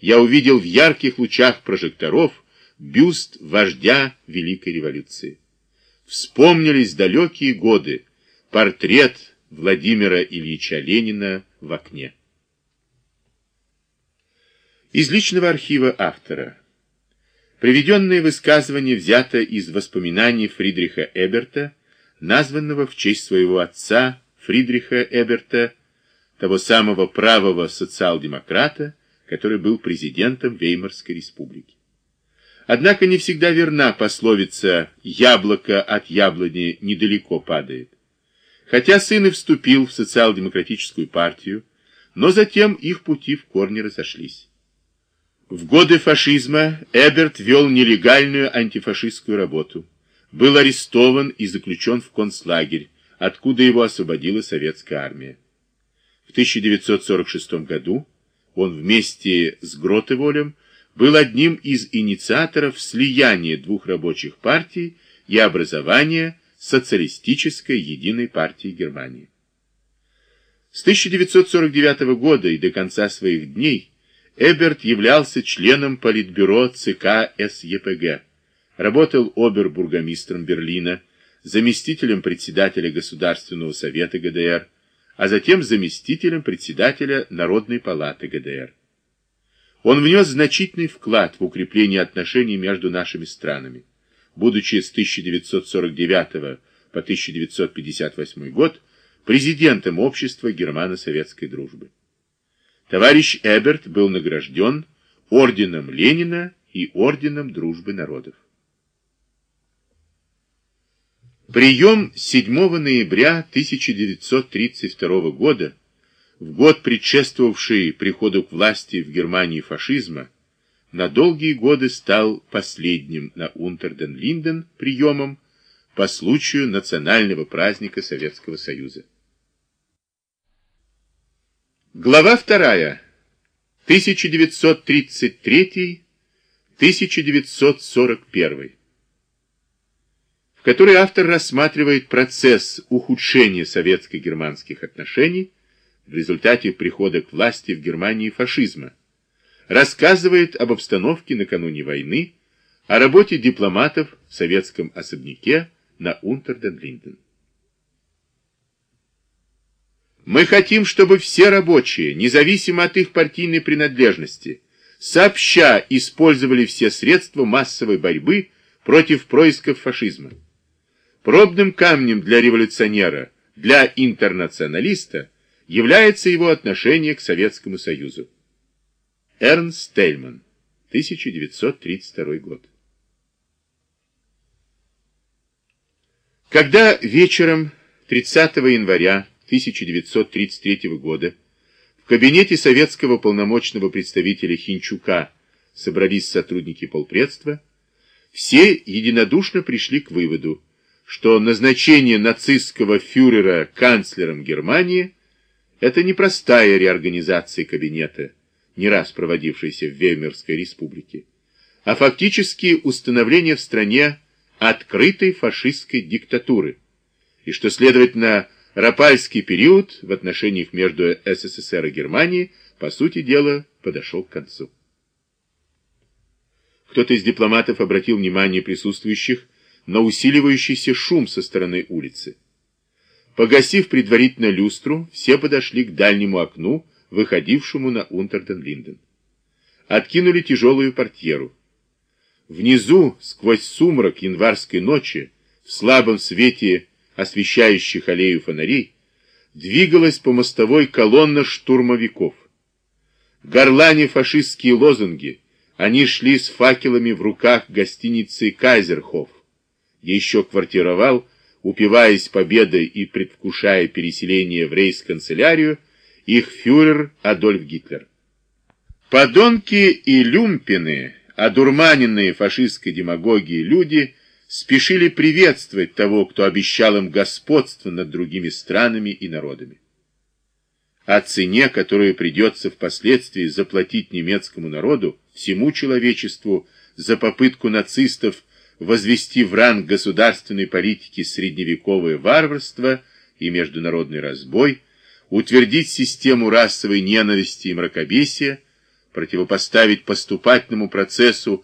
я увидел в ярких лучах прожекторов бюст вождя Великой революции. Вспомнились далекие годы, портрет Владимира Ильича Ленина в окне. Из личного архива автора. Приведенное высказывание взято из воспоминаний Фридриха Эберта, названного в честь своего отца Фридриха Эберта, того самого правого социал-демократа, который был президентом Веймарской республики. Однако не всегда верна пословица «яблоко от яблони недалеко падает». Хотя сын и вступил в социал-демократическую партию, но затем их пути в корне разошлись. В годы фашизма Эберт вел нелегальную антифашистскую работу, был арестован и заключен в концлагерь, откуда его освободила советская армия. В 1946 году он вместе с Гротеволем был одним из инициаторов слияния двух рабочих партий и образования социалистической единой партии Германии. С 1949 года и до конца своих дней Эберт являлся членом политбюро ЦК СЕПГ, работал обербургомистром Берлина, заместителем председателя Государственного совета ГДР, а затем заместителем председателя Народной палаты ГДР. Он внес значительный вклад в укрепление отношений между нашими странами. Будучи с 1949 по 1958 год президентом Общества германо-советской дружбы. Товарищ Эберт был награжден орденом Ленина и орденом Дружбы народов. Прием 7 ноября 1932 года, в год предшествовавший приходу к власти в Германии фашизма, на долгие годы стал последним на Унтерден-Линден приемом по случаю национального праздника Советского Союза. Глава вторая. 1933-1941. В которой автор рассматривает процесс ухудшения советско-германских отношений в результате прихода к власти в Германии фашизма, рассказывает об обстановке накануне войны, о работе дипломатов в советском особняке на Унтерден-Линден. Мы хотим, чтобы все рабочие, независимо от их партийной принадлежности, сообща использовали все средства массовой борьбы против происков фашизма. Пробным камнем для революционера, для интернационалиста является его отношение к Советскому Союзу. Эрнст Тельман, 1932 год. Когда вечером 30 января 1933 года в кабинете советского полномочного представителя Хинчука собрались сотрудники полпредства, все единодушно пришли к выводу, что назначение нацистского фюрера канцлером Германии – это не простая реорганизация кабинета, не раз проводившаяся в Веймерской республике, а фактически установление в стране открытой фашистской диктатуры, и что, следовательно, Рапальский период в отношениях между СССР и Германией, по сути дела, подошел к концу. Кто-то из дипломатов обратил внимание присутствующих на усиливающийся шум со стороны улицы. Погасив предварительно люстру, все подошли к дальнему окну, выходившему на Унтерден-Линден. Откинули тяжелую портьеру. Внизу, сквозь сумрак январской ночи, в слабом свете освещающих аллею фонарей, двигалась по мостовой колонна штурмовиков. Горлане фашистские лозунги, они шли с факелами в руках гостиницы «Кайзерхоф», еще квартировал, упиваясь победой и предвкушая переселение в рейс-канцелярию, их фюрер Адольф Гитлер. Подонки и люмпины, одурманенные фашистской демагогией люди – спешили приветствовать того, кто обещал им господство над другими странами и народами. О цене, которую придется впоследствии заплатить немецкому народу, всему человечеству, за попытку нацистов возвести в ранг государственной политики средневековое варварство и международный разбой, утвердить систему расовой ненависти и мракобесия, противопоставить поступательному процессу